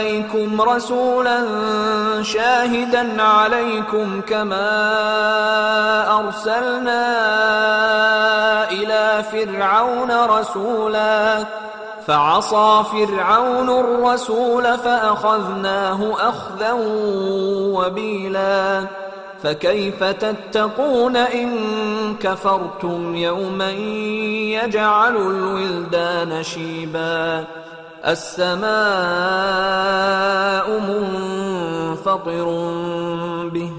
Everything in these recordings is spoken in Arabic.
اليكم رسولا شاهدا عليكم كما أرسلنا إلى فرعون رسولا فعصى فرعون الرسول فأخذناه أخذا وبيلا فكيف تتقون إن كفرتم يوما يجعل الولدان شيبا السماء منفطر به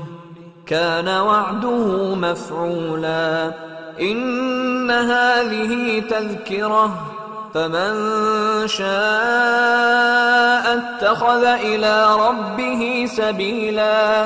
كان وعده مفعولا. إن هذه تذكرة فمن شاء اتخذ إلى ربه سبيلا.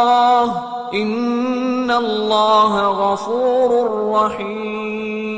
الله غفور رحيم